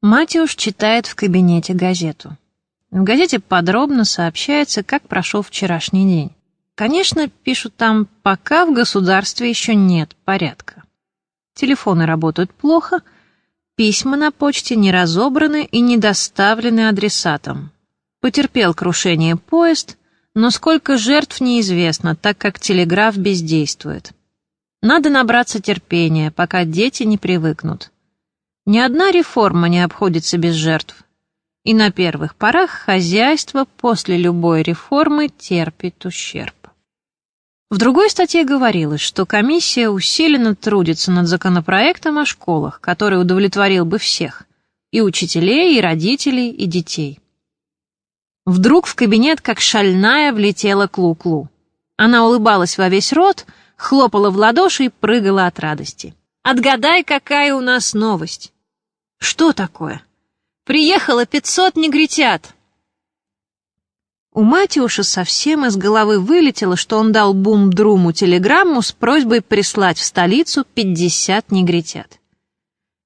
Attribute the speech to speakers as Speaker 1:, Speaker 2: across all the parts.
Speaker 1: Матюш читает в кабинете газету. В газете подробно сообщается, как прошел вчерашний день. Конечно, пишут там, пока в государстве еще нет порядка. Телефоны работают плохо, письма на почте не разобраны и не доставлены адресатам. Потерпел крушение поезд, но сколько жертв неизвестно, так как телеграф бездействует. Надо набраться терпения, пока дети не привыкнут. Ни одна реформа не обходится без жертв. И на первых порах хозяйство после любой реформы терпит ущерб. В другой статье говорилось, что комиссия усиленно трудится над законопроектом о школах, который удовлетворил бы всех – и учителей, и родителей, и детей. Вдруг в кабинет, как шальная, влетела Клу-Клу. Она улыбалась во весь рот, хлопала в ладоши и прыгала от радости. «Отгадай, какая у нас новость!» «Что такое?» «Приехало пятьсот негритят!» У Матюша совсем из головы вылетело, что он дал Бум-Друму телеграмму с просьбой прислать в столицу пятьдесят негритят.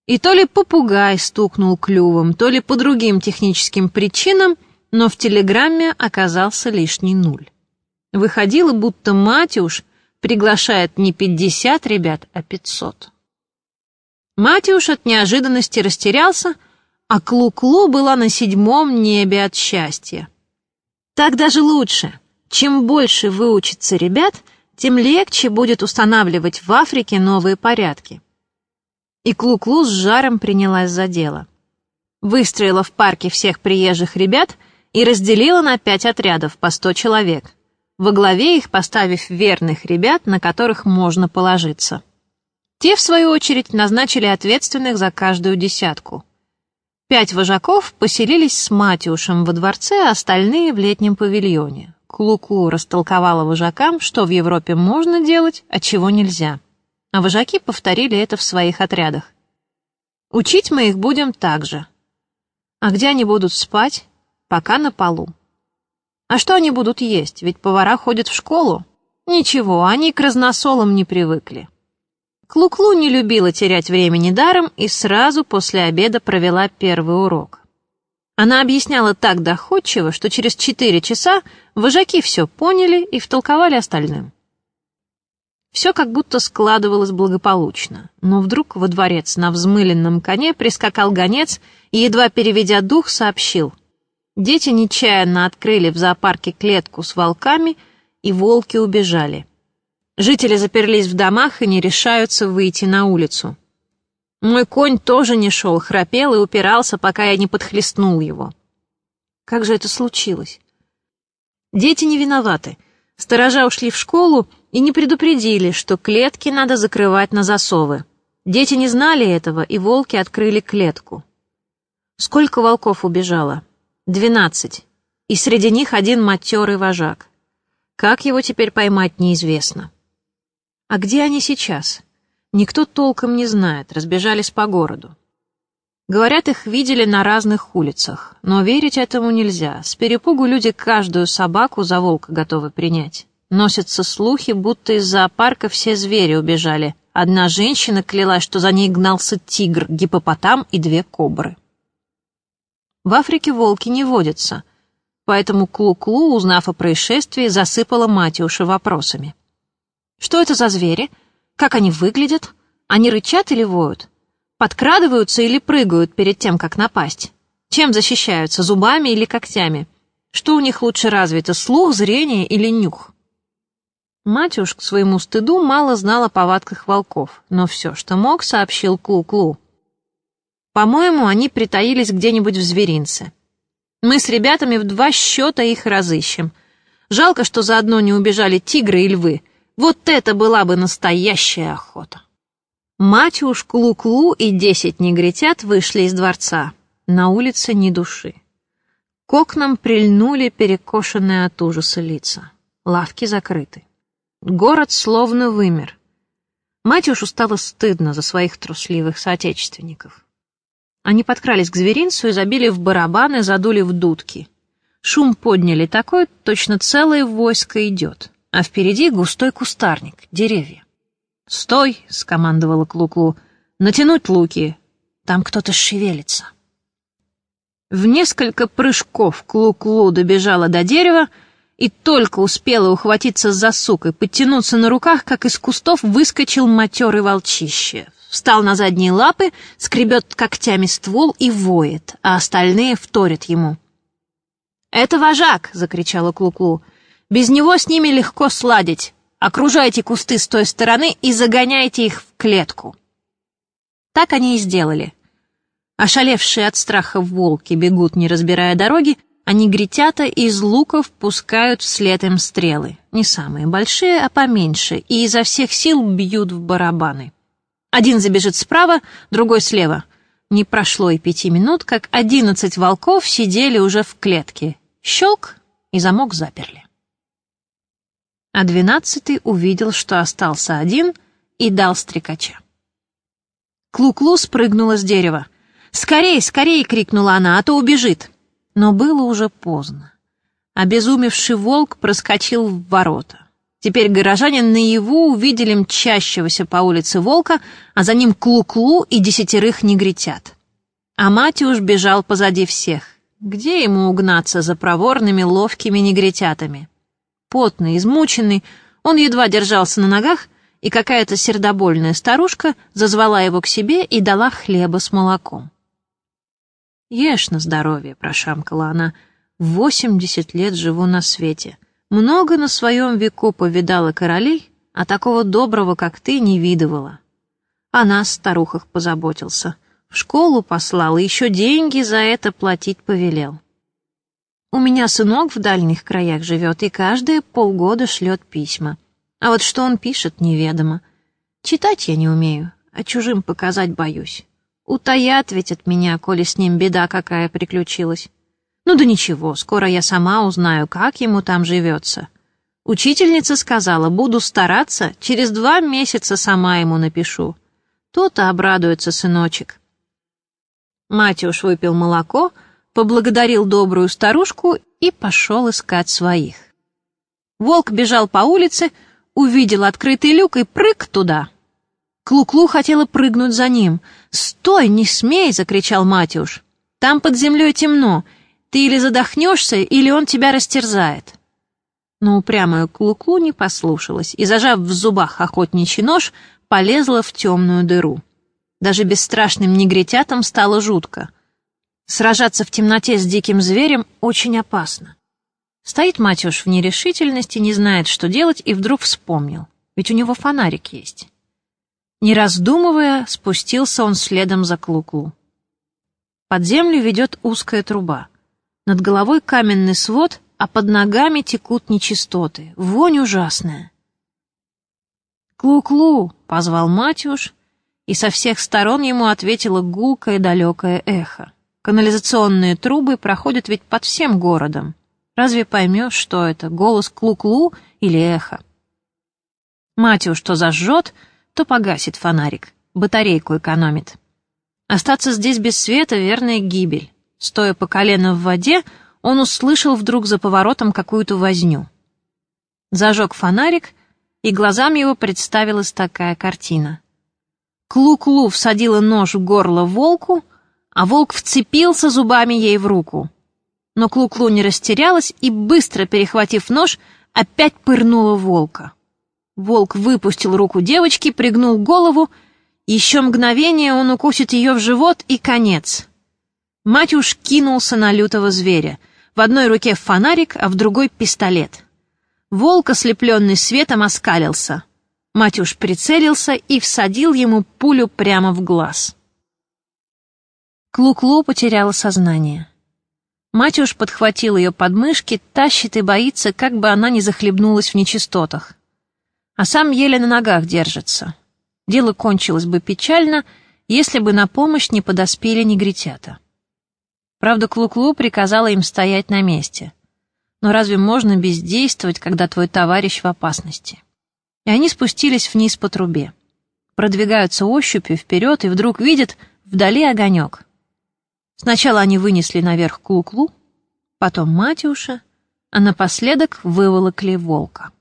Speaker 1: И то ли попугай стукнул клювом, то ли по другим техническим причинам, но в телеграмме оказался лишний нуль. Выходило, будто Матюш приглашает не пятьдесят ребят, а пятьсот. Матюш от неожиданности растерялся, а Клу-Клу была на седьмом небе от счастья. Так даже лучше. Чем больше выучится ребят, тем легче будет устанавливать в Африке новые порядки. И Клу-Клу с жаром принялась за дело. Выстроила в парке всех приезжих ребят и разделила на пять отрядов по сто человек, во главе их поставив верных ребят, на которых можно положиться. Те, в свою очередь, назначили ответственных за каждую десятку. Пять вожаков поселились с Матюшем во дворце, а остальные в летнем павильоне. Клуку растолковала вожакам, что в Европе можно делать, а чего нельзя. А вожаки повторили это в своих отрядах. Учить мы их будем так же. А где они будут спать? Пока на полу. А что они будут есть? Ведь повара ходят в школу. Ничего, они к разносолам не привыкли. Клуклу -клу не любила терять времени даром и сразу после обеда провела первый урок. Она объясняла так доходчиво, что через четыре часа вожаки все поняли и втолковали остальным. Все как будто складывалось благополучно, но вдруг во дворец на взмыленном коне прискакал гонец и, едва переведя дух, сообщил. Дети нечаянно открыли в зоопарке клетку с волками, и волки убежали. Жители заперлись в домах и не решаются выйти на улицу. Мой конь тоже не шел, храпел и упирался, пока я не подхлестнул его. Как же это случилось? Дети не виноваты. Сторожа ушли в школу и не предупредили, что клетки надо закрывать на засовы. Дети не знали этого, и волки открыли клетку. Сколько волков убежало? Двенадцать. И среди них один матерый вожак. Как его теперь поймать, неизвестно. А где они сейчас? Никто толком не знает, разбежались по городу. Говорят, их видели на разных улицах, но верить этому нельзя. С перепугу люди каждую собаку за волка готовы принять. Носятся слухи, будто из зоопарка все звери убежали. Одна женщина клялась, что за ней гнался тигр, гипопотам и две кобры. В Африке волки не водятся, поэтому Клу-Клу, узнав о происшествии, засыпала Матюша вопросами. Что это за звери? Как они выглядят? Они рычат или воют? Подкрадываются или прыгают перед тем, как напасть? Чем защищаются, зубами или когтями? Что у них лучше развито, слух, зрение или нюх? Матюш к своему стыду мало знал о повадках волков, но все, что мог, сообщил Клу-Клу. По-моему, они притаились где-нибудь в зверинце. Мы с ребятами в два счета их разыщем. Жалко, что заодно не убежали тигры и львы. Вот это была бы настоящая охота. Матюш, Клу-Клу и десять негритят вышли из дворца. На улице ни души. К окнам прильнули перекошенные от ужаса лица. Лавки закрыты. Город словно вымер. Матюшу стало стыдно за своих трусливых соотечественников. Они подкрались к зверинцу и забили в барабаны, задули в дудки. Шум подняли такой, точно целое войско идет а впереди густой кустарник, деревья. «Стой!» — скомандовала Клуклу. -Клу. «Натянуть луки! Там кто-то шевелится!» В несколько прыжков Клу-Клу добежала до дерева и только успела ухватиться за сук и подтянуться на руках, как из кустов выскочил матерый волчище. Встал на задние лапы, скребет когтями ствол и воет, а остальные вторят ему. «Это вожак!» — закричала Клу-Клу. «Без него с ними легко сладить. Окружайте кусты с той стороны и загоняйте их в клетку». Так они и сделали. Ошалевшие от страха волки бегут, не разбирая дороги, а негритята из луков пускают вслед им стрелы. Не самые большие, а поменьше, и изо всех сил бьют в барабаны. Один забежит справа, другой слева. Не прошло и пяти минут, как одиннадцать волков сидели уже в клетке. Щелк, и замок заперли. А двенадцатый увидел, что остался один, и дал стрекача. Клу-Клу спрыгнула с дерева. «Скорей, скорей!» — крикнула она, — «а то убежит!» Но было уже поздно. Обезумевший волк проскочил в ворота. Теперь горожане наяву увидели мчащегося по улице волка, а за ним Клу-Клу и десятерых негритят. А Матюш бежал позади всех. Где ему угнаться за проворными, ловкими негритятами? Потный, измученный, он едва держался на ногах, и какая-то сердобольная старушка зазвала его к себе и дала хлеба с молоком. «Ешь на здоровье», — прошамкала она. «Восемьдесят лет живу на свете. Много на своем веку повидала королей, а такого доброго, как ты, не видывала. О нас, старухах, позаботился. В школу послал, и еще деньги за это платить повелел. У меня сынок в дальних краях живет, и каждые полгода шлет письма. А вот что он пишет, неведомо. Читать я не умею, а чужим показать боюсь. Утаят ведь от меня, коли с ним беда какая приключилась. Ну да ничего, скоро я сама узнаю, как ему там живется. Учительница сказала, буду стараться, через два месяца сама ему напишу. То-то обрадуется сыночек. Матюш выпил молоко, поблагодарил добрую старушку и пошел искать своих. Волк бежал по улице, увидел открытый люк и прыг туда. Клуклу -клу хотела прыгнуть за ним. «Стой, не смей!» — закричал Матюш. «Там под землей темно. Ты или задохнешься, или он тебя растерзает». Но упрямая Клуклу -клу не послушалась и, зажав в зубах охотничий нож, полезла в темную дыру. Даже бесстрашным негритятам стало жутко. Сражаться в темноте с диким зверем очень опасно. Стоит Матюш в нерешительности, не знает, что делать, и вдруг вспомнил. Ведь у него фонарик есть. Не раздумывая, спустился он следом за Клуклу. Под землю ведет узкая труба. Над головой каменный свод, а под ногами текут нечистоты. Вонь ужасная. «Клу-клу!» — позвал Матюш, и со всех сторон ему ответило гулкое далекое эхо. Канализационные трубы проходят ведь под всем городом. Разве поймешь, что это, голос Клу-клу или эхо? Матюш то зажжет, то погасит фонарик, батарейку экономит. Остаться здесь без света — верная гибель. Стоя по колено в воде, он услышал вдруг за поворотом какую-то возню. Зажег фонарик, и глазам его представилась такая картина. Клу-клу всадила нож в горло волку, а волк вцепился зубами ей в руку. Но Клу-клу не растерялась и, быстро перехватив нож, опять пырнула волка. Волк выпустил руку девочки, пригнул голову. Еще мгновение он укусит ее в живот и конец. Матюш кинулся на лютого зверя. В одной руке фонарик, а в другой пистолет. Волк, ослепленный светом, оскалился. Матюш прицелился и всадил ему пулю прямо в глаз. Клу-Клу потеряла сознание. Матюш подхватил ее подмышки, тащит и боится, как бы она не захлебнулась в нечистотах а сам еле на ногах держится. Дело кончилось бы печально, если бы на помощь не подоспели негритята. Правда, Клу-Клу приказала им стоять на месте. Но разве можно бездействовать, когда твой товарищ в опасности? И они спустились вниз по трубе. Продвигаются ощупью вперед и вдруг видят вдали огонек. Сначала они вынесли наверх Клу-Клу, потом Матюша, а напоследок выволокли волка.